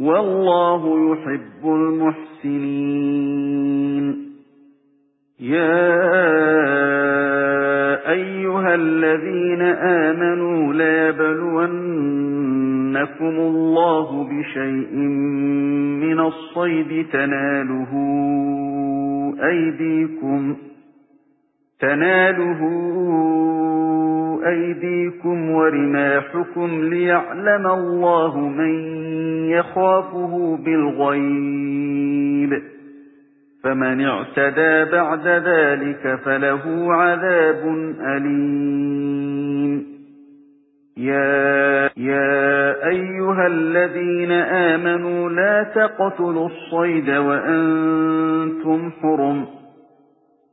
وَاللَّهُ يُحِبُّ الْمُحْسِنِينَ. يَا أَيُّهَا الَّذِينَ آمَنُوا لَيَبْلُوَنَّكُمُ اللَّهُ بِشَيْءٍ مِنَ الصَّيْدِ تَنَالُهُ أَيْدِيكُمْ تَنَالُهُ أَيْدِيكُمْ وَرِمَاحُكُمْ لِيَعْلَمَ اللَّهُ مَن يَخَافُهُ بِالْغَيْبِ. فَمَنِ اعْتَدَىٰ بَعْدَ ذَلِكَ فَلَهُ عَذَابٌ أَلِيمٌ. يَا يَا أَيُّهَا الَّذِينَ آمَنُوا لَا تَقْتُلُوا الصَّيْدَ وَأَنتُمْ حُرُمٌ.